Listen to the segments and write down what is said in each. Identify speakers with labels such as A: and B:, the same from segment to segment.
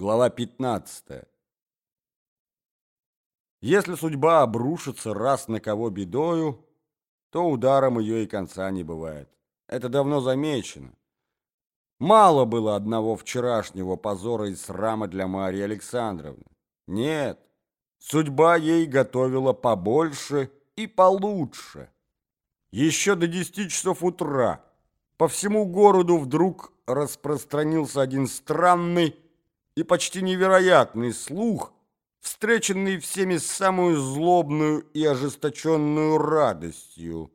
A: Глава 15. Если судьба обрушится раз на кого бедою, то ударом ее и конца не бывает. Это давно замечено. Мало было одного вчерашнего позора и срама для Марии Александровны. Нет, судьба ей готовила побольше и получше. Еще до десяти часов утра по всему городу вдруг распространился один странный и почти невероятный слух, встреченный всеми самую злобную и ожесточенную радостью,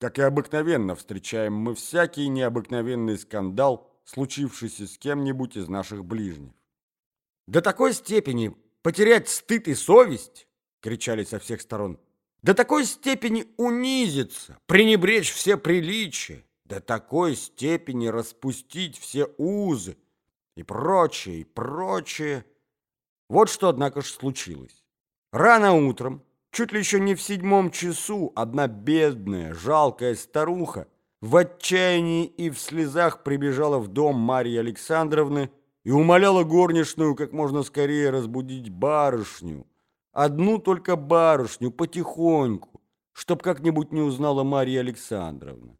A: как и обыкновенно встречаем мы всякий необыкновенный скандал, случившийся с кем-нибудь из наших ближних. До такой степени потерять стыд и совесть, кричали со всех сторон, до такой степени унизиться, пренебречь все приличия, до такой степени распустить все узы и прочее, и прочее. Вот что, однако ж, случилось. Рано утром, чуть ли еще не в седьмом часу, одна бедная, жалкая старуха в отчаянии и в слезах прибежала в дом Марьи Александровны и умоляла горничную как можно скорее разбудить барышню, одну только барышню, потихоньку, чтоб как-нибудь не узнала Марья Александровна.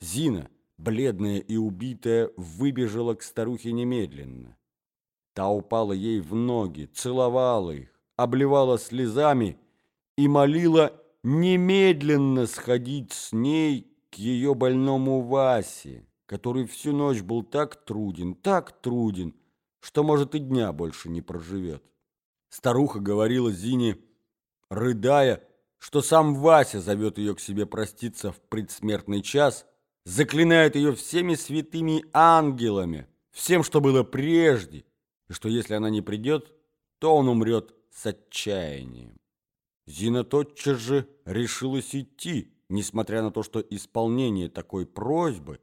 A: Зина, бледная и убитая, выбежала к старухе немедленно. Та упала ей в ноги, целовала их, обливала слезами и молила немедленно сходить с ней к ее больному Васе, который всю ночь был так труден, так труден, что, может, и дня больше не проживет. Старуха говорила Зине, рыдая, что сам Вася зовет ее к себе проститься в предсмертный час – заклинает ее всеми святыми ангелами, всем, что было прежде, и что если она не придет, то он умрет с отчаянием. Зина тотчас же решилась идти, несмотря на то, что исполнение такой просьбы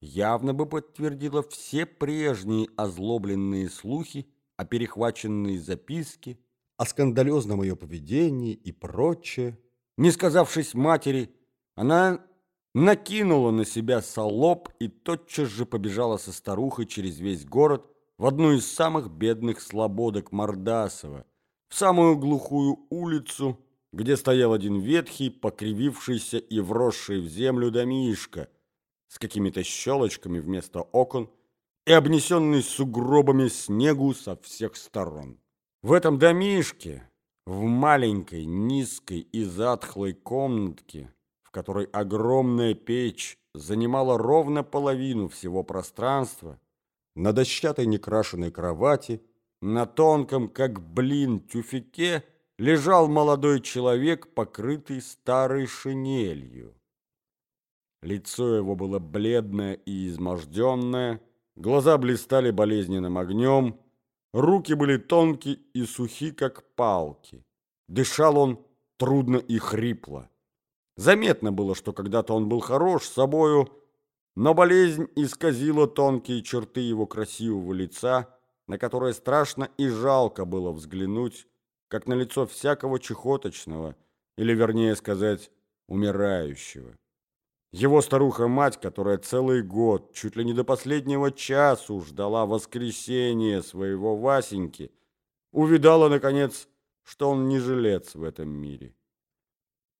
A: явно бы подтвердило все прежние озлобленные слухи о перехваченной записке, о скандалезном ее поведении и прочее. Не сказавшись матери, она накинула на себя солоб и тотчас же побежала со старухой через весь город в одну из самых бедных слободок Мордасова, в самую глухую улицу, где стоял один ветхий, покривившийся и вросший в землю домишко с какими-то щелочками вместо окон и обнесенный сугробами снегу со всех сторон. В этом домишке, в маленькой, низкой и затхлой комнатке, которой огромная печь занимала ровно половину всего пространства, на дощатой некрашенной кровати, на тонком, как блин, тюфике лежал молодой человек, покрытый старой шинелью. Лицо его было бледное и изможденное, глаза блистали болезненным огнем, руки были тонкие и сухи, как палки. Дышал он трудно и хрипло. Заметно было, что когда-то он был хорош собою, но болезнь исказила тонкие черты его красивого лица, на которое страшно и жалко было взглянуть, как на лицо всякого чехоточного, или, вернее сказать, умирающего. Его старуха-мать, которая целый год, чуть ли не до последнего часу ждала воскресения своего Васеньки, увидала, наконец, что он не жилец в этом мире.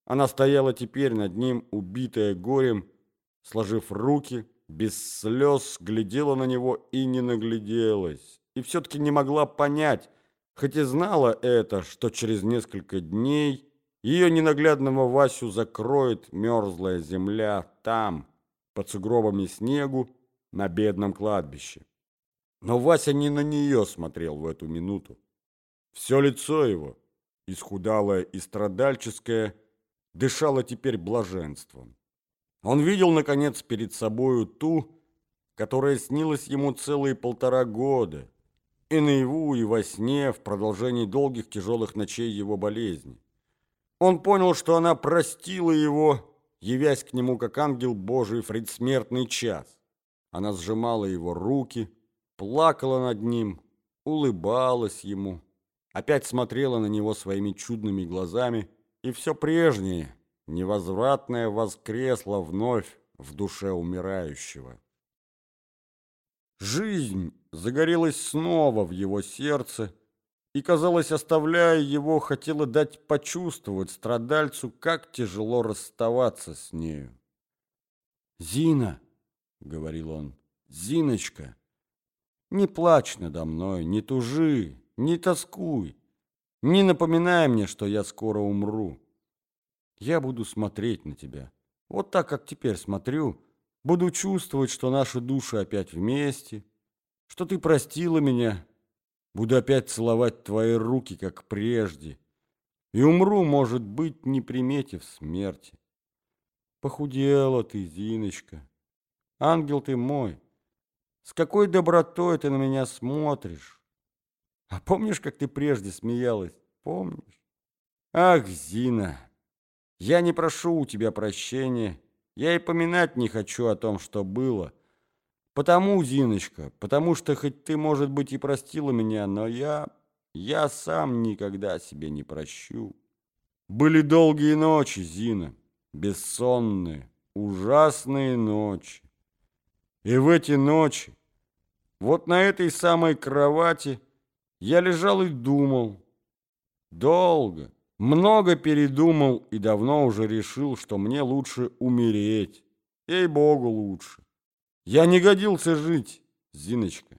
A: Она стояла теперь над ним, убитая горем, сложив руки, без слез, глядела на него и не нагляделась. И все-таки не могла понять, хоть и знала это, что через несколько дней ее ненаглядного Васю закроет мерзлая земля там, под сугробами снегу, на бедном кладбище. Но Вася не на нее смотрел в эту минуту. Все лицо его, исхудалое и страдальческое, дышала теперь блаженством. Он видел, наконец, перед собою ту, которая снилась ему целые полтора года, и наяву, и во сне, в продолжении долгих тяжелых ночей его болезни. Он понял, что она простила его, явясь к нему как ангел Божий в предсмертный час. Она сжимала его руки, плакала над ним, улыбалась ему, опять смотрела на него своими чудными глазами – и все прежнее, невозвратное воскресло вновь в душе умирающего. Жизнь загорелась снова в его сердце и, казалось, оставляя его, хотела дать почувствовать страдальцу, как тяжело расставаться с нею. «Зина!» — говорил он. «Зиночка! Не плачь надо мной, не тужи, не тоскуй, не напоминай мне, что я скоро умру. Я буду смотреть на тебя, вот так, как теперь смотрю, буду чувствовать, что наши души опять вместе, что ты простила меня, буду опять целовать твои руки, как прежде, и умру, может быть, не приметив смерти. Похудела ты, Зиночка, ангел ты мой, с какой добротой ты на меня смотришь. А помнишь, как ты прежде смеялась? Помнишь? Ах, Зина, я не прошу у тебя прощения, я и поминать не хочу о том, что было. Потому, Зиночка, потому что хоть ты, может быть, и простила меня, но я... я сам никогда себе не прощу. Были долгие ночи, Зина, бессонные, ужасные ночи. И в эти ночи, вот на этой самой кровати, я лежал и думал. Долго, много передумал и давно уже решил, что мне лучше умереть. Ей-богу, лучше. Я не годился жить, Зиночка.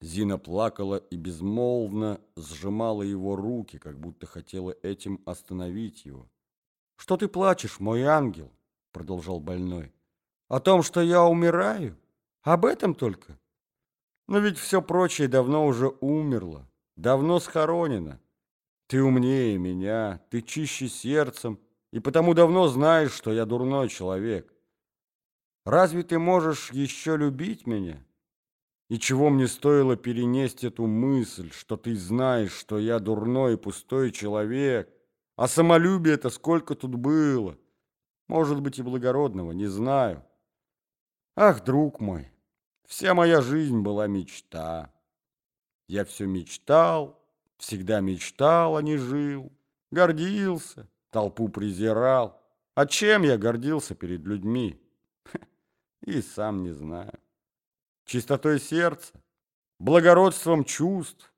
A: Зина плакала и безмолвно сжимала его руки, как будто хотела этим остановить его. «Что ты плачешь, мой ангел?» — продолжал больной. «О том, что я умираю? Об этом только? Но ведь все прочее давно уже умерло, давно схоронено. Ты умнее меня, ты чище сердцем, и потому давно знаешь, что я дурной человек. Разве ты можешь еще любить меня? И чего мне стоило перенести эту мысль, что ты знаешь, что я дурной и пустой человек? А самолюбие это сколько тут было? Может быть и благородного, не знаю. Ах, друг мой, вся моя жизнь была мечта. Я все мечтал, Всегда мечтал, а не жил. Гордился, толпу презирал. А чем я гордился перед людьми? И сам не знаю. Чистотой сердца, благородством чувств.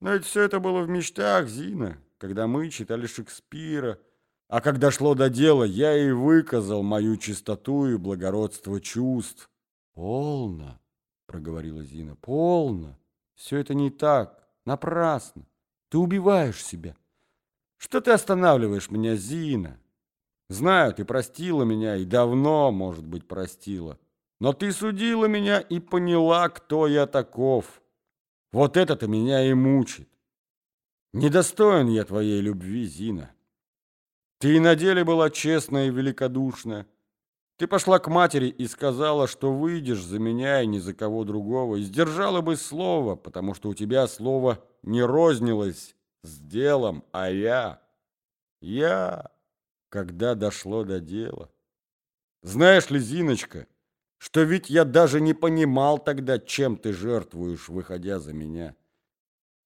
A: Но ведь все это было в мечтах, Зина, когда мы читали Шекспира. А когда шло до дела, я и выказал мою чистоту и благородство чувств. «Полно», — проговорила Зина, — «полно. Все это не так. Напрасно. Ты убиваешь себя. Что ты останавливаешь меня, Зина? Знаю, ты простила меня и давно, может быть, простила. Но ты судила меня и поняла, кто я таков. Вот это-то меня и мучит. Недостоин я твоей любви, Зина. Ты и на деле была честная и великодушная. Ты пошла к матери и сказала, что выйдешь за меня и ни за кого другого, и сдержала бы слово, потому что у тебя слово не рознилось с делом, а я... Я... Когда дошло до дела... Знаешь ли, Зиночка, что ведь я даже не понимал тогда, чем ты жертвуешь, выходя за меня.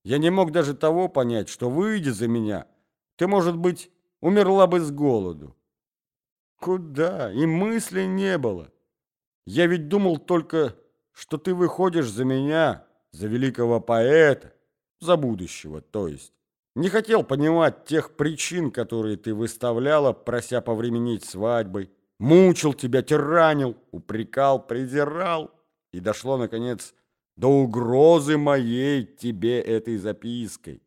A: Я не мог даже того понять, что, выйдя за меня, ты, может быть, умерла бы с голоду. Куда? И мысли не было. Я ведь думал только, что ты выходишь за меня, за великого поэта, за будущего, то есть. Не хотел понимать тех причин, которые ты выставляла, прося повременить свадьбой. Мучил тебя, тиранил, упрекал, презирал. И дошло, наконец, до угрозы моей тебе этой запиской.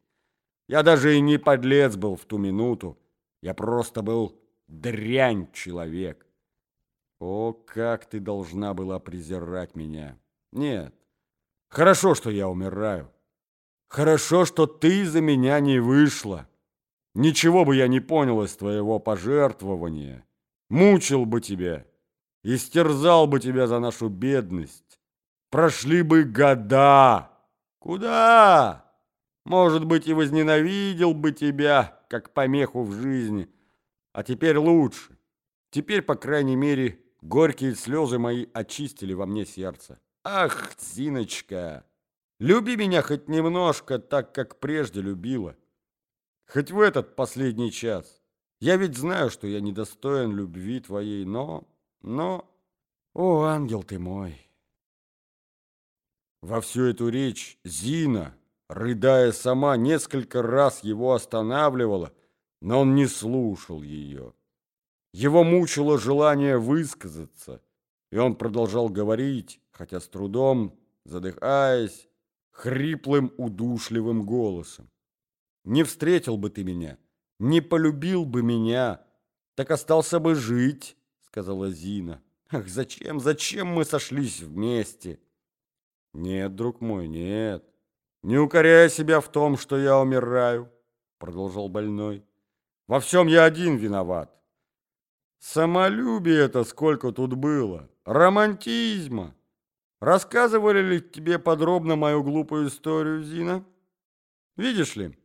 A: Я даже и не подлец был в ту минуту. Я просто был дрянь человек. О, как ты должна была презирать меня. Нет, хорошо, что я умираю. Хорошо, что ты за меня не вышла. Ничего бы я не понял из твоего пожертвования. Мучил бы тебя, истерзал бы тебя за нашу бедность. Прошли бы года. Куда? Может быть, и возненавидел бы тебя, как помеху в жизни. А теперь лучше. Теперь, по крайней мере, горькие слезы мои очистили во мне сердце. Ах, Зиночка, люби меня хоть немножко так, как прежде любила. Хоть в этот последний час. Я ведь знаю, что я недостоин любви твоей, но... Но... О, ангел ты мой! Во всю эту речь Зина, рыдая сама, несколько раз его останавливала, но он не слушал ее. Его мучило желание высказаться, и он продолжал говорить, хотя с трудом, задыхаясь, хриплым удушливым голосом. «Не встретил бы ты меня, не полюбил бы меня, так остался бы жить», — сказала Зина. «Ах, зачем, зачем мы сошлись вместе?» «Нет, друг мой, нет, не укоряй себя в том, что я умираю», — продолжал больной. «Во всем я один виноват. Самолюбие это сколько тут было, романтизма. Рассказывали ли тебе подробно мою глупую историю, Зина? Видишь ли,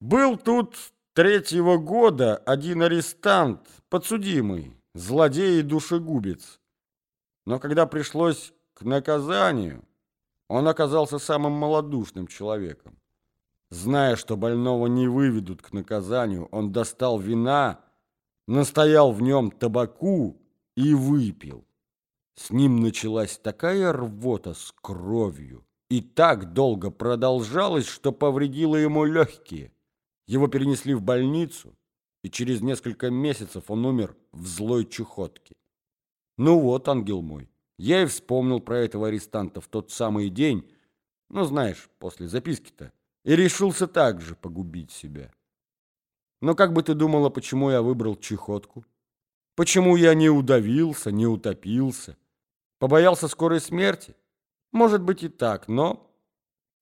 A: был тут третьего года один арестант, подсудимый, злодей и душегубец. Но когда пришлось к наказанию, он оказался самым малодушным человеком. Зная, что больного не выведут к наказанию, он достал вина, настоял в нем табаку и выпил. С ним началась такая рвота с кровью и так долго продолжалась, что повредило ему легкие. Его перенесли в больницу, и через несколько месяцев он умер в злой чехотке. Ну вот, ангел мой, я и вспомнил про этого арестанта в тот самый день, ну, знаешь, после записки-то, и решился также погубить себя. Но как бы ты думала, почему я выбрал чехотку? Почему я не удавился, не утопился? Побоялся скорой смерти? Может быть и так, но...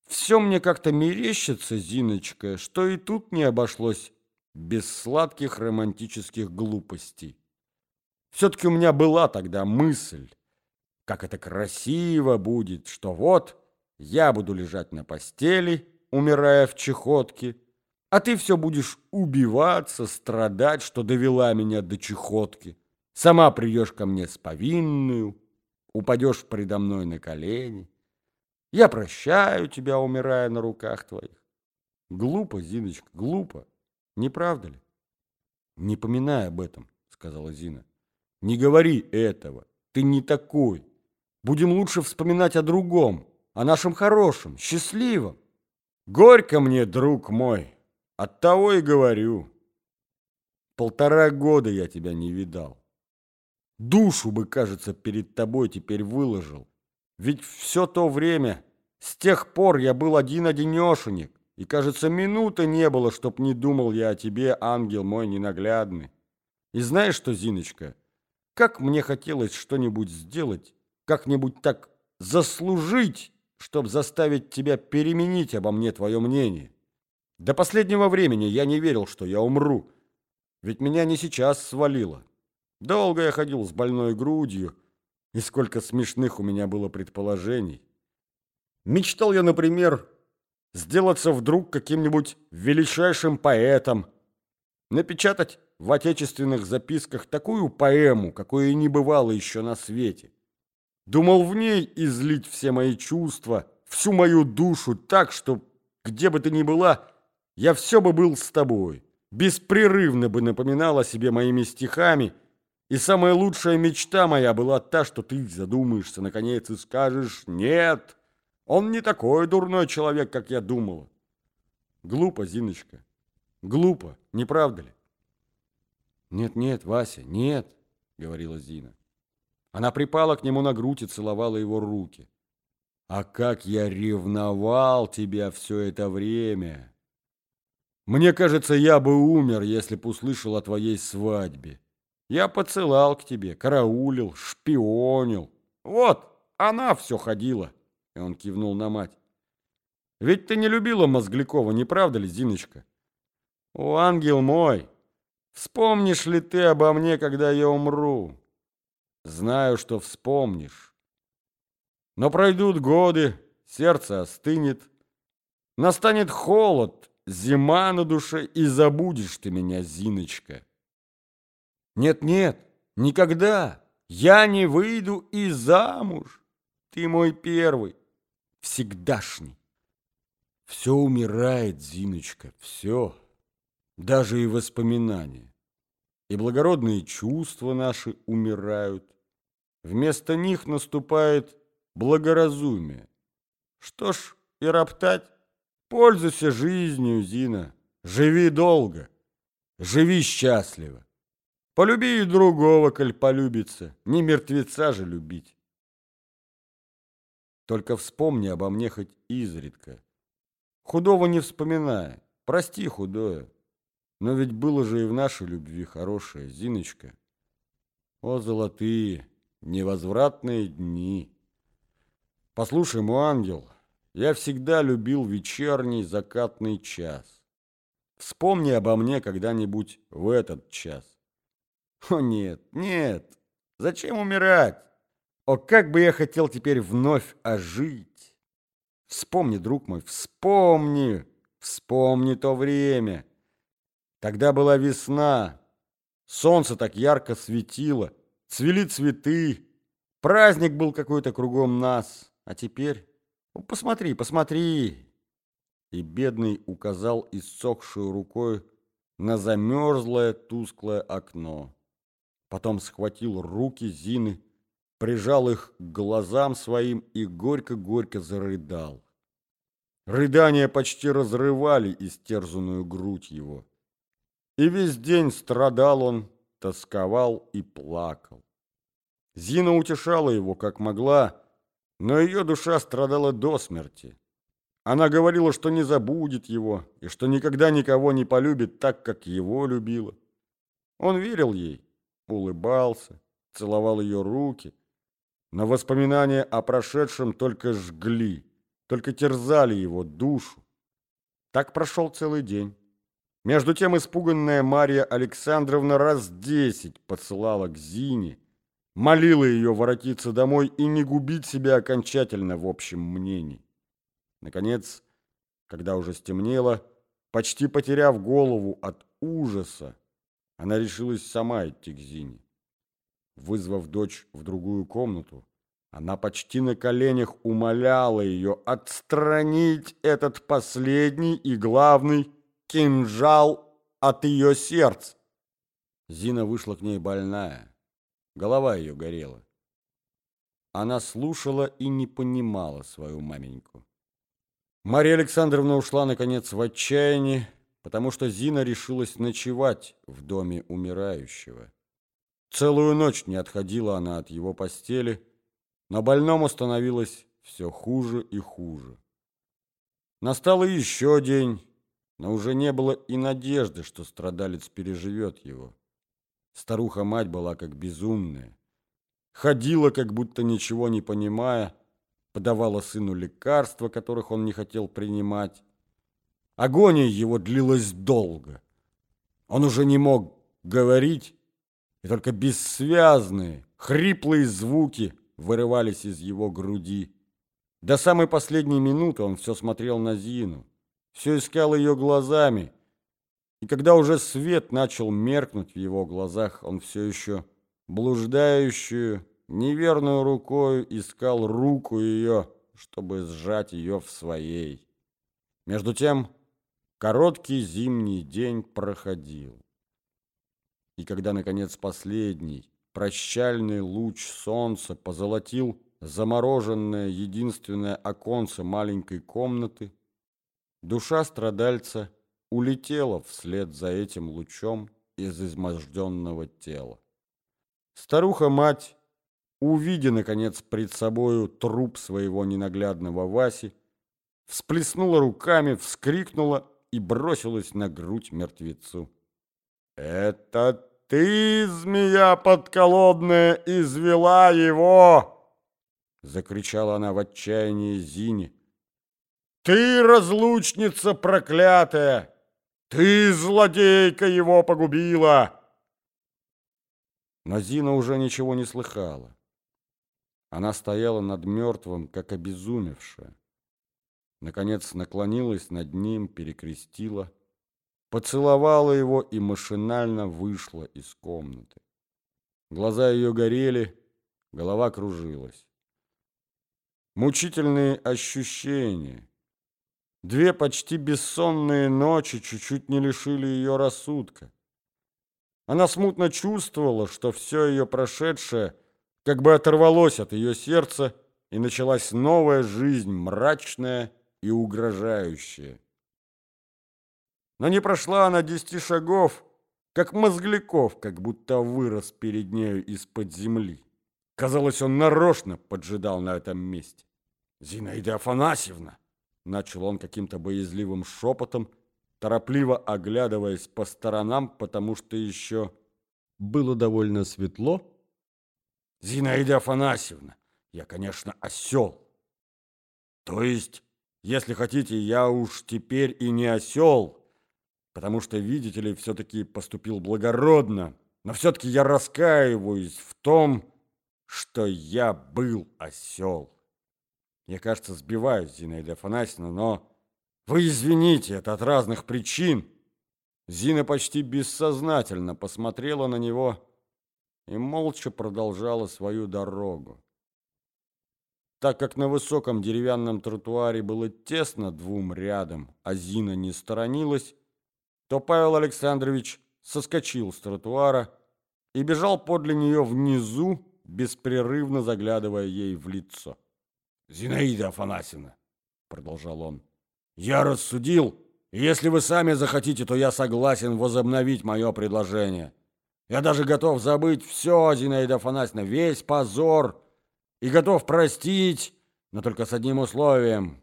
A: Все мне как-то мерещится, Зиночка, что и тут не обошлось без сладких романтических глупостей. Все-таки у меня была тогда мысль, как это красиво будет, что вот я буду лежать на постели, умирая в чехотке, а ты все будешь убиваться, страдать, что довела меня до чехотки. Сама придешь ко мне с повинную, упадешь предо мной на колени. Я прощаю тебя, умирая на руках твоих. Глупо, Зиночка, глупо. Не правда ли? Не поминай об этом, сказала Зина. Не говори этого. Ты не такой. Будем лучше вспоминать о другом, о нашем хорошем, счастливом. Горько мне, друг мой, Оттого и говорю. Полтора года я тебя не видал. Душу бы, кажется, перед тобой теперь выложил. Ведь все то время, с тех пор я был один-одинешенек, и, кажется, минуты не было, чтоб не думал я о тебе, ангел мой ненаглядный. И знаешь что, Зиночка, как мне хотелось что-нибудь сделать, как-нибудь так заслужить, чтоб заставить тебя переменить обо мне твое мнение. До последнего времени я не верил, что я умру. Ведь меня не сейчас свалило. Долго я ходил с больной грудью, и сколько смешных у меня было предположений. Мечтал я, например, сделаться вдруг каким-нибудь величайшим поэтом, напечатать в отечественных записках такую поэму, какой и не бывало еще на свете. Думал в ней излить все мои чувства, всю мою душу так, что где бы ты ни была, я все бы был с тобой, беспрерывно бы напоминал о себе моими стихами, и самая лучшая мечта моя была та, что ты задумаешься, наконец, и скажешь «Нет, он не такой дурной человек, как я думала». Глупо, Зиночка, глупо, не правда ли? «Нет, нет, Вася, нет», — говорила Зина. Она припала к нему на грудь и целовала его руки. «А как я ревновал тебя все это время!» Мне кажется, я бы умер, если б услышал о твоей свадьбе. Я поцелал к тебе, караулил, шпионил. Вот, она все ходила. И он кивнул на мать. Ведь ты не любила Мозглякова, не правда ли, Зиночка? О, ангел мой, вспомнишь ли ты обо мне, когда я умру? Знаю, что вспомнишь. Но пройдут годы, сердце остынет, настанет холод, Зима на душе, и забудешь ты меня, Зиночка. Нет-нет, никогда. Я не выйду и замуж. Ты мой первый, всегдашний. Все умирает, Зиночка, все. Даже и воспоминания. И благородные чувства наши умирают. Вместо них наступает благоразумие. Что ж и роптать? Пользуйся жизнью, Зина. Живи долго. Живи счастливо. Полюби и другого, коль полюбится. Не мертвеца же любить. Только вспомни обо мне хоть изредка. Худого не вспоминая. Прости, худое. Но ведь было же и в нашей любви хорошее, Зиночка. О, золотые, невозвратные дни! Послушай, мой ангел, я всегда любил вечерний закатный час. Вспомни обо мне когда-нибудь в этот час. О, нет, нет, зачем умирать? О, как бы я хотел теперь вновь ожить! Вспомни, друг мой, вспомни, вспомни то время. Тогда была весна, солнце так ярко светило, цвели цветы, праздник был какой-то кругом нас, а теперь... Ну, посмотри, посмотри!» И бедный указал иссохшую рукой на замерзлое тусклое окно. Потом схватил руки Зины, прижал их к глазам своим и горько-горько зарыдал. Рыдания почти разрывали истерзанную грудь его. И весь день страдал он, тосковал и плакал. Зина утешала его, как могла, но ее душа страдала до смерти. Она говорила, что не забудет его и что никогда никого не полюбит так, как его любила. Он верил ей, улыбался, целовал ее руки, но воспоминания о прошедшем только жгли, только терзали его душу. Так прошел целый день. Между тем испуганная Марья Александровна раз десять посылала к Зине, молила ее воротиться домой и не губить себя окончательно в общем мнении. Наконец, когда уже стемнело, почти потеряв голову от ужаса, она решилась сама идти к Зине. Вызвав дочь в другую комнату, она почти на коленях умоляла ее отстранить этот последний и главный кинжал от ее сердца. Зина вышла к ней больная, голова ее горела. Она слушала и не понимала свою маменьку. Мария Александровна ушла, наконец, в отчаянии, потому что Зина решилась ночевать в доме умирающего. Целую ночь не отходила она от его постели, но больному становилось все хуже и хуже. Настал еще день, но уже не было и надежды, что страдалец переживет его. Старуха-мать была как безумная. Ходила, как будто ничего не понимая, подавала сыну лекарства, которых он не хотел принимать. Агония его длилась долго. Он уже не мог говорить, и только бессвязные, хриплые звуки вырывались из его груди. До самой последней минуты он все смотрел на Зину все искал ее глазами, и когда уже свет начал меркнуть в его глазах, он все еще блуждающую, неверную рукой искал руку ее, чтобы сжать ее в своей. Между тем короткий зимний день проходил. И когда, наконец, последний прощальный луч солнца позолотил замороженное единственное оконце маленькой комнаты, Душа страдальца улетела вслед за этим лучом из изможденного тела. Старуха-мать, увидя, наконец, пред собою труп своего ненаглядного Васи, всплеснула руками, вскрикнула и бросилась на грудь мертвецу. «Это ты, змея подколодная, извела его!» Закричала она в отчаянии Зине. Ты, разлучница проклятая! Ты, злодейка, его погубила!» Но Зина уже ничего не слыхала. Она стояла над мертвым, как обезумевшая. Наконец наклонилась над ним, перекрестила, поцеловала его и машинально вышла из комнаты. Глаза ее горели, голова кружилась. Мучительные ощущения — Две почти бессонные ночи чуть-чуть не лишили ее рассудка. Она смутно чувствовала, что все ее прошедшее как бы оторвалось от ее сердца и началась новая жизнь, мрачная и угрожающая. Но не прошла она десяти шагов, как Мозгляков, как будто вырос перед нею из-под земли. Казалось, он нарочно поджидал на этом месте. «Зинаида Афанасьевна!» Начал он каким-то боязливым шепотом, торопливо оглядываясь по сторонам, потому что еще было довольно светло. «Зинаида Афанасьевна, я, конечно, осел. То есть, если хотите, я уж теперь и не осел, потому что, видите ли, все-таки поступил благородно, но все-таки я раскаиваюсь в том, что я был осел. Я, кажется, сбиваюсь, Зинаида Афанасьевна, но вы извините, это от разных причин. Зина почти бессознательно посмотрела на него и молча продолжала свою дорогу. Так как на высоком деревянном тротуаре было тесно двум рядом, а Зина не сторонилась, то Павел Александрович соскочил с тротуара и бежал подле нее внизу, беспрерывно заглядывая ей в лицо. «Зинаида Афанасьевна», — продолжал он, — «я рассудил, и если вы сами захотите, то я согласен возобновить мое предложение. Я даже готов забыть все, Зинаида Афанасьевна, весь позор, и готов простить, но только с одним условием.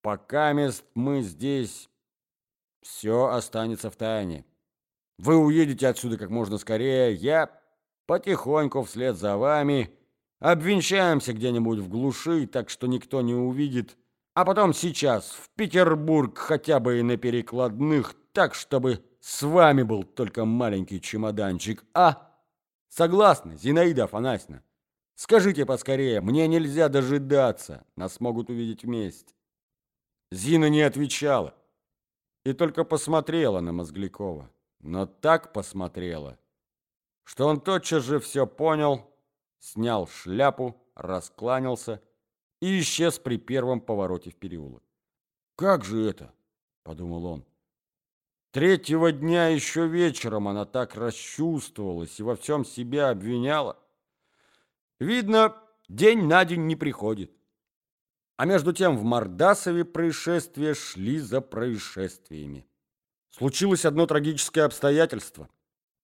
A: Пока мест мы здесь все останется в тайне. Вы уедете отсюда как можно скорее, я потихоньку вслед за вами обвенчаемся где-нибудь в глуши, так что никто не увидит, а потом сейчас в Петербург хотя бы и на перекладных, так, чтобы с вами был только маленький чемоданчик. А? Согласны, Зинаида Афанасьевна? Скажите поскорее, мне нельзя дожидаться, нас могут увидеть вместе. Зина не отвечала и только посмотрела на Мозглякова. Но так посмотрела, что он тотчас же все понял, снял шляпу, раскланялся и исчез при первом повороте в переулок. «Как же это?» — подумал он. Третьего дня еще вечером она так расчувствовалась и во всем себя обвиняла. Видно, день на день не приходит. А между тем в Мордасове происшествия шли за происшествиями. Случилось одно трагическое обстоятельство.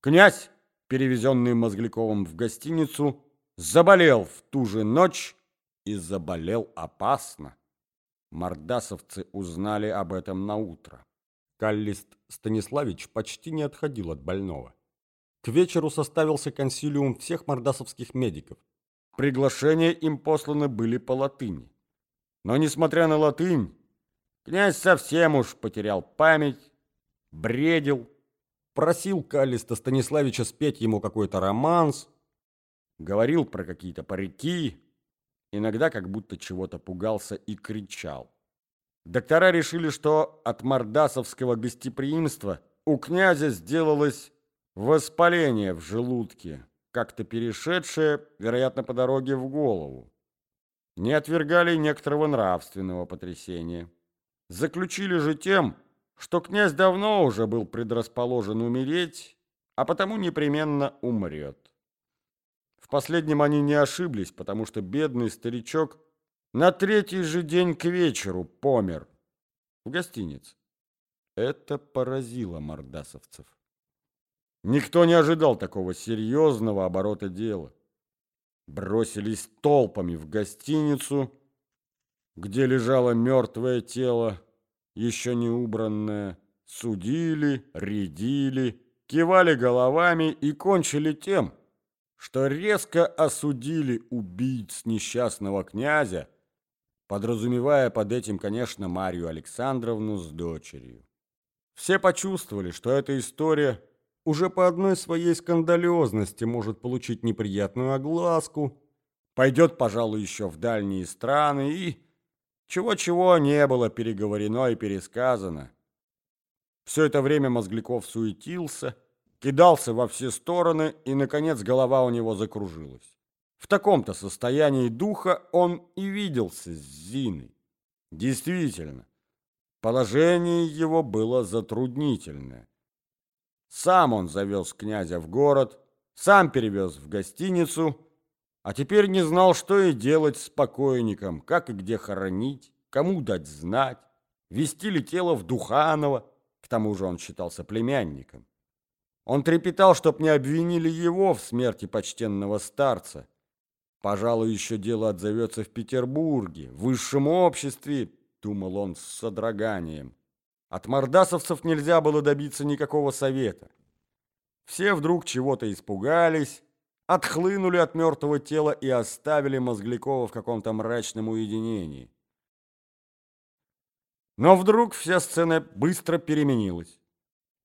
A: Князь, перевезенный Мозгляковым в гостиницу, заболел в ту же ночь и заболел опасно. Мордасовцы узнали об этом на утро. Каллист Станиславич почти не отходил от больного. К вечеру составился консилиум всех мордасовских медиков. Приглашения им посланы были по латыни. Но, несмотря на латынь, князь совсем уж потерял память, бредил, просил Калиста Станиславича спеть ему какой-то романс, говорил про какие-то парики, иногда как будто чего-то пугался и кричал. Доктора решили, что от мордасовского гостеприимства у князя сделалось воспаление в желудке, как-то перешедшее, вероятно, по дороге в голову не отвергали некоторого нравственного потрясения. Заключили же тем, что князь давно уже был предрасположен умереть, а потому непременно умрет. В последнем они не ошиблись, потому что бедный старичок на третий же день к вечеру помер в гостинице. Это поразило мордасовцев. Никто не ожидал такого серьезного оборота дела бросились толпами в гостиницу, где лежало мертвое тело, еще не убранное, судили, рядили, кивали головами и кончили тем, что резко осудили убийц несчастного князя, подразумевая под этим, конечно, Марию Александровну с дочерью. Все почувствовали, что эта история уже по одной своей скандалезности может получить неприятную огласку, пойдет, пожалуй, еще в дальние страны и... Чего-чего не было переговорено и пересказано. Все это время Мозгляков суетился, кидался во все стороны, и, наконец, голова у него закружилась. В таком-то состоянии духа он и виделся с Зиной. Действительно, положение его было затруднительное. Сам он завез князя в город, сам перевез в гостиницу а теперь не знал, что и делать с покойником, как и где хоронить, кому дать знать, вести ли тело в Духаново, к тому же он считался племянником. Он трепетал, чтоб не обвинили его в смерти почтенного старца. Пожалуй, еще дело отзовется в Петербурге, в высшем обществе, думал он с содроганием. От мордасовцев нельзя было добиться никакого совета. Все вдруг чего-то испугались, отхлынули от мертвого тела и оставили Мозглякова в каком-то мрачном уединении. Но вдруг вся сцена быстро переменилась.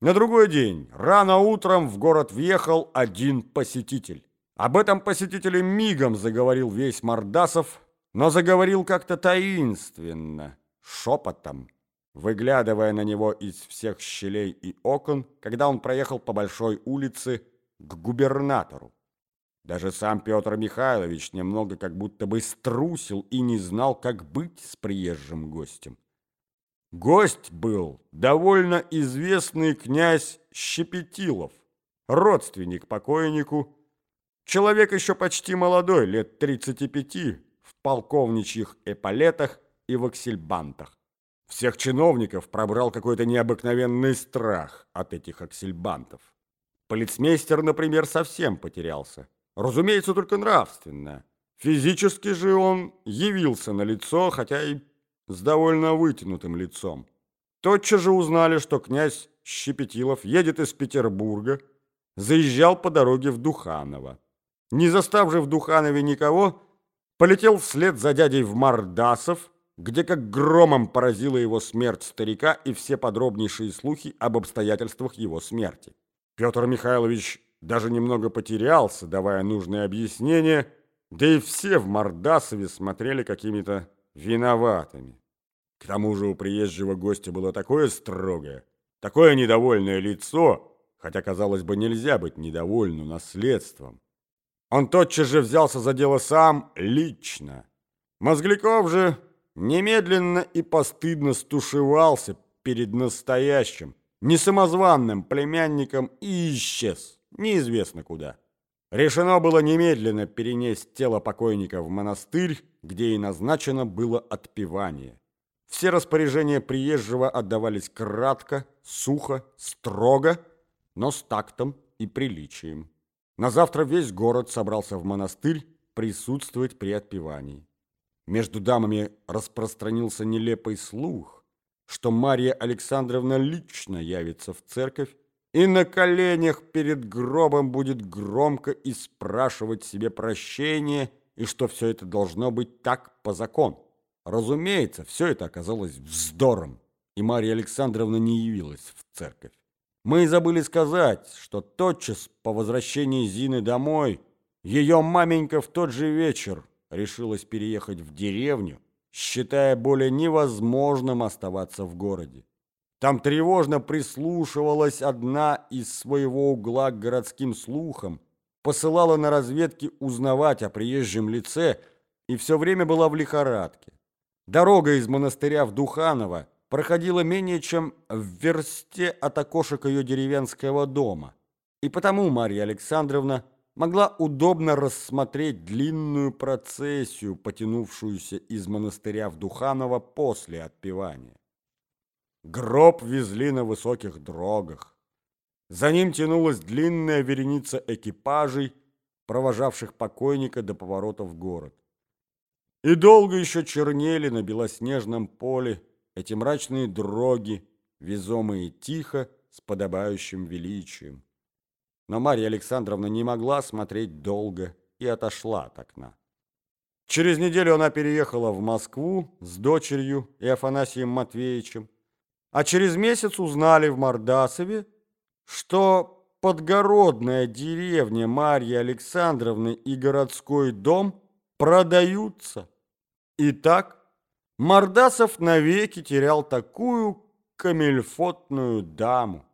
A: На другой день, рано утром, в город въехал один посетитель. Об этом посетителе мигом заговорил весь Мордасов, но заговорил как-то таинственно, шепотом, выглядывая на него из всех щелей и окон, когда он проехал по большой улице к губернатору. Даже сам Петр Михайлович немного как будто бы струсил и не знал, как быть с приезжим гостем. Гость был довольно известный князь Щепетилов, родственник покойнику, человек еще почти молодой, лет 35, в полковничьих эполетах и в аксельбантах. Всех чиновников пробрал какой-то необыкновенный страх от этих аксельбантов. Полицмейстер, например, совсем потерялся. Разумеется, только нравственно. Физически же он явился на лицо, хотя и с довольно вытянутым лицом. Тотчас же узнали, что князь Щепетилов едет из Петербурга, заезжал по дороге в Духаново. Не застав же в Духанове никого, полетел вслед за дядей в Мордасов, где как громом поразила его смерть старика и все подробнейшие слухи об обстоятельствах его смерти. Петр Михайлович даже немного потерялся, давая нужные объяснения, да и все в Мордасове смотрели какими-то виноватыми. К тому же у приезжего гостя было такое строгое, такое недовольное лицо, хотя, казалось бы, нельзя быть недовольным наследством. Он тотчас же взялся за дело сам лично. Мозгляков же немедленно и постыдно стушевался перед настоящим, несамозванным племянником и исчез, неизвестно куда. Решено было немедленно перенести тело покойника в монастырь, где и назначено было отпевание. Все распоряжения приезжего отдавались кратко, сухо, строго, но с тактом и приличием. На завтра весь город собрался в монастырь присутствовать при отпевании. Между дамами распространился нелепый слух, что Мария Александровна лично явится в церковь и на коленях перед гробом будет громко и спрашивать себе прощения, и что все это должно быть так по закону. Разумеется, все это оказалось вздором, и Марья Александровна не явилась в церковь. Мы забыли сказать, что тотчас по возвращении Зины домой ее маменька в тот же вечер решилась переехать в деревню, считая более невозможным оставаться в городе. Там тревожно прислушивалась одна из своего угла к городским слухам, посылала на разведки узнавать о приезжем лице и все время была в лихорадке. Дорога из монастыря в Духаново проходила менее чем в версте от окошек ее деревенского дома, и потому Марья Александровна могла удобно рассмотреть длинную процессию, потянувшуюся из монастыря в Духаново после отпевания. Гроб везли на высоких дрогах. За ним тянулась длинная вереница экипажей, провожавших покойника до поворота в город. И долго еще чернели на белоснежном поле эти мрачные дроги, везомые тихо, с подобающим величием. Но Марья Александровна не могла смотреть долго и отошла от окна. Через неделю она переехала в Москву с дочерью и Афанасием Матвеевичем, а через месяц узнали в Мордасове, что подгородная деревня Марьи Александровны и городской дом продаются. И так Мордасов навеки терял такую камельфотную даму.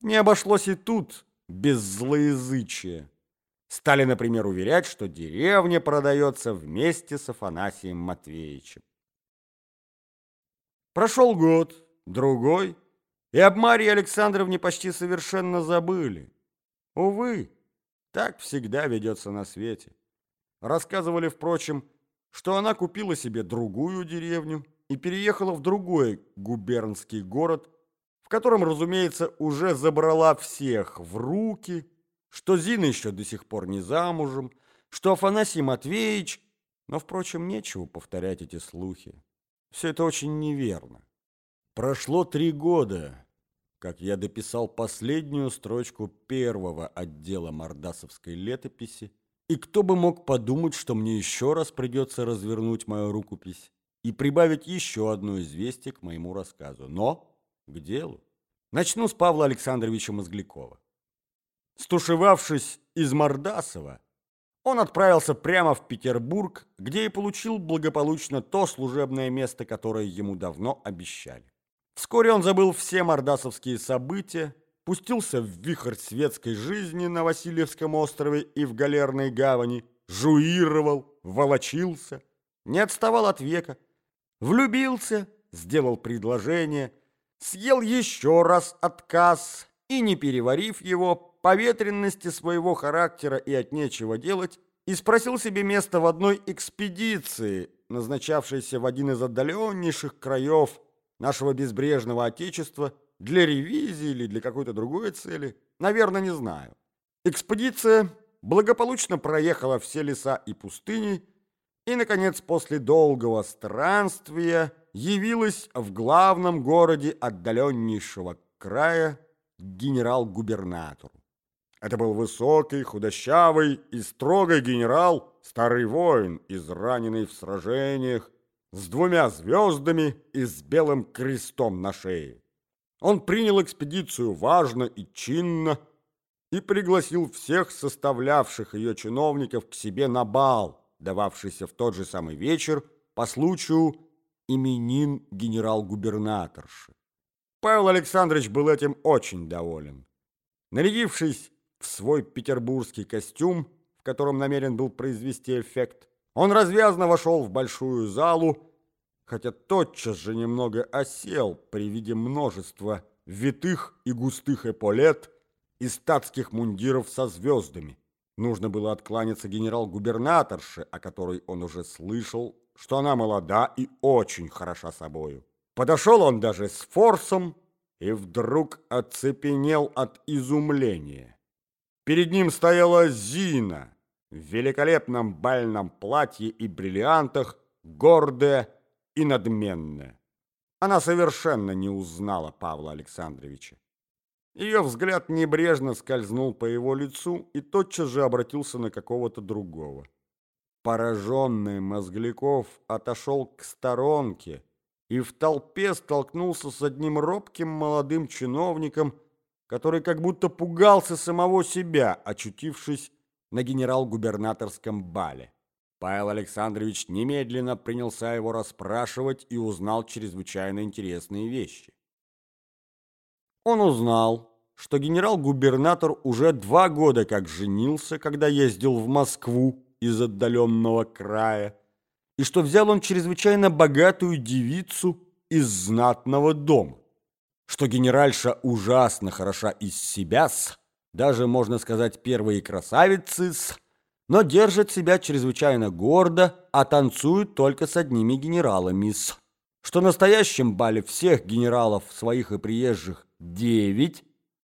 A: Не обошлось и тут без злоязычия. Стали, например, уверять, что деревня продается вместе с Афанасием Матвеевичем. Прошел год другой, и об Марии Александровне почти совершенно забыли. Увы, так всегда ведется на свете. Рассказывали, впрочем, что она купила себе другую деревню и переехала в другой губернский город, в котором, разумеется, уже забрала всех в руки, что Зина еще до сих пор не замужем, что Афанасий Матвеевич... Но, впрочем, нечего повторять эти слухи. Все это очень неверно. Прошло три года, как я дописал последнюю строчку первого отдела мордасовской летописи, и кто бы мог подумать, что мне еще раз придется развернуть мою рукопись и прибавить еще одно известие к моему рассказу. Но к делу. Начну с Павла Александровича Мозглякова. Стушевавшись из Мордасова, он отправился прямо в Петербург, где и получил благополучно то служебное место, которое ему давно обещали. Вскоре он забыл все мордасовские события, пустился в вихрь светской жизни на Васильевском острове и в Галерной гавани, жуировал, волочился, не отставал от века, влюбился, сделал предложение, съел еще раз отказ и, не переварив его, по ветренности своего характера и от нечего делать, и спросил себе место в одной экспедиции, назначавшейся в один из отдаленнейших краев нашего безбрежного Отечества для ревизии или для какой-то другой цели, наверное, не знаю. Экспедиция благополучно проехала все леса и пустыни и, наконец, после долгого странствия явилась в главном городе отдаленнейшего края генерал-губернатору. Это был высокий, худощавый и строгий генерал, старый воин, израненный в сражениях, с двумя звездами и с белым крестом на шее. Он принял экспедицию важно и чинно и пригласил всех составлявших ее чиновников к себе на бал, дававшийся в тот же самый вечер по случаю именин генерал-губернаторши. Павел Александрович был этим очень доволен. Нарядившись в свой петербургский костюм, в котором намерен был произвести эффект, он развязно вошел в большую залу, хотя тотчас же немного осел при виде множества витых и густых эполет и статских мундиров со звездами. Нужно было откланяться генерал-губернаторше, о которой он уже слышал, что она молода и очень хороша собою. Подошел он даже с форсом и вдруг оцепенел от изумления. Перед ним стояла Зина в великолепном бальном платье и бриллиантах, гордая и надменная. Она совершенно не узнала Павла Александровича. Ее взгляд небрежно скользнул по его лицу и тотчас же обратился на какого-то другого. Пораженный Мозгляков отошел к сторонке и в толпе столкнулся с одним робким молодым чиновником, который как будто пугался самого себя, очутившись на генерал-губернаторском бале. Павел Александрович немедленно принялся его расспрашивать и узнал чрезвычайно интересные вещи. Он узнал, что генерал-губернатор уже два года как женился, когда ездил в Москву из отдаленного края, и что взял он чрезвычайно богатую девицу из знатного дома что генеральша ужасно хороша из себя -с, даже, можно сказать, первые красавицы но держит себя чрезвычайно гордо, а танцует только с одними генералами что на настоящем бале всех генералов своих и приезжих девять,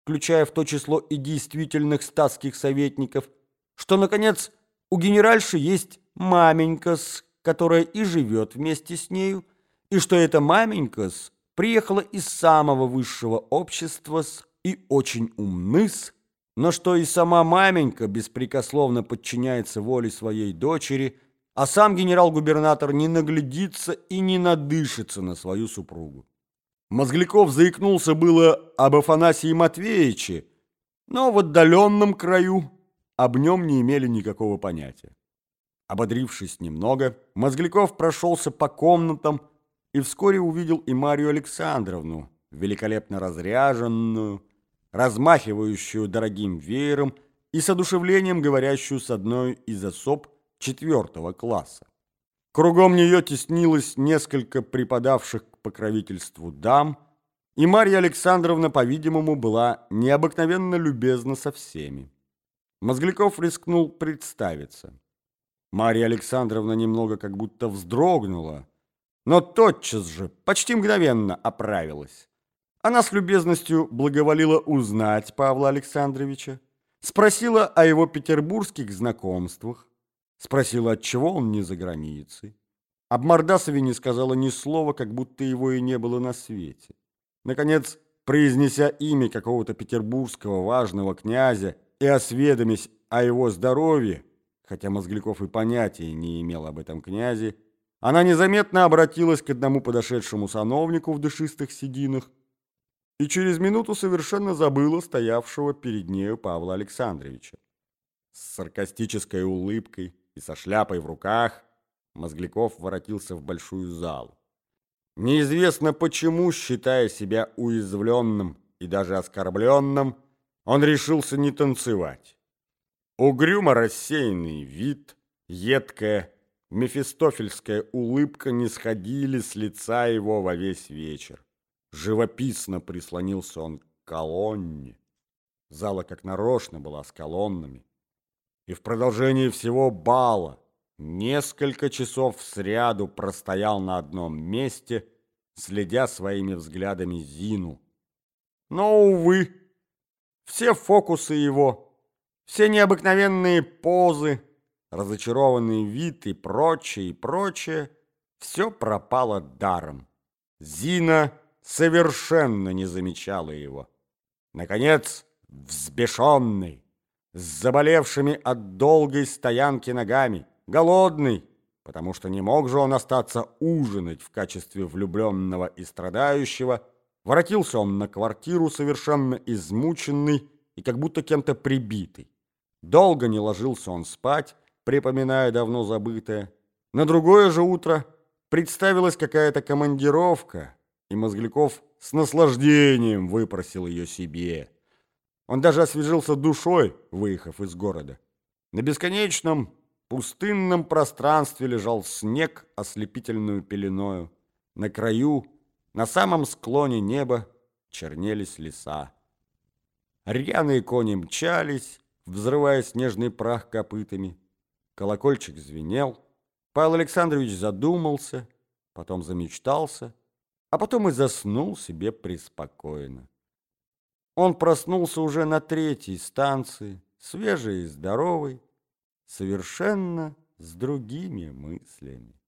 A: включая в то число и действительных статских советников, что, наконец, у генеральши есть маменька-с, которая и живет вместе с нею, и что эта маменька-с приехала из самого высшего общества и очень умны но что и сама маменька беспрекословно подчиняется воле своей дочери, а сам генерал-губернатор не наглядится и не надышится на свою супругу. Мозгляков заикнулся было об Афанасии Матвеевиче, но в отдаленном краю об нем не имели никакого понятия. Ободрившись немного, Мозгляков прошелся по комнатам, и вскоре увидел и Марию Александровну, великолепно разряженную, размахивающую дорогим веером и с одушевлением говорящую с одной из особ четвертого класса. Кругом нее теснилось несколько преподавших к покровительству дам, и Марья Александровна, по-видимому, была необыкновенно любезна со всеми. Мозгляков рискнул представиться. Марья Александровна немного как будто вздрогнула, но тотчас же, почти мгновенно оправилась. Она с любезностью благоволила узнать Павла Александровича, спросила о его петербургских знакомствах, спросила, отчего он не за границей. Об Мордасове не сказала ни слова, как будто его и не было на свете. Наконец, произнеся имя какого-то петербургского важного князя и осведомясь о его здоровье, хотя Мозгляков и понятия не имел об этом князе, она незаметно обратилась к одному подошедшему сановнику в дышистых сединах и через минуту совершенно забыла стоявшего перед нею Павла Александровича. С саркастической улыбкой и со шляпой в руках Мозгляков воротился в большую залу. Неизвестно почему, считая себя уязвленным и даже оскорбленным, он решился не танцевать. Угрюмо рассеянный вид, едкая, мефистофельская улыбка не сходили с лица его во весь вечер. Живописно прислонился он к колонне. Зала как нарочно была с колоннами. И в продолжении всего бала несколько часов сряду простоял на одном месте, следя своими взглядами Зину. Но, увы, все фокусы его все необыкновенные позы, разочарованный вид и прочее, и прочее, все пропало даром. Зина совершенно не замечала его. Наконец, взбешенный, с заболевшими от долгой стоянки ногами, голодный, потому что не мог же он остаться ужинать в качестве влюбленного и страдающего, воротился он на квартиру совершенно измученный и как будто кем-то прибитый. Долго не ложился он спать, припоминая давно забытое. На другое же утро представилась какая-то командировка, и Мозгляков с наслаждением выпросил ее себе. Он даже освежился душой, выехав из города. На бесконечном пустынном пространстве лежал снег ослепительную пеленою. На краю, на самом склоне неба чернелись леса. Рьяные кони мчались, взрывая снежный прах копытами. Колокольчик звенел. Павел Александрович задумался, потом замечтался, а потом и заснул себе преспокойно. Он проснулся уже на третьей станции, свежий и здоровый, совершенно с другими мыслями.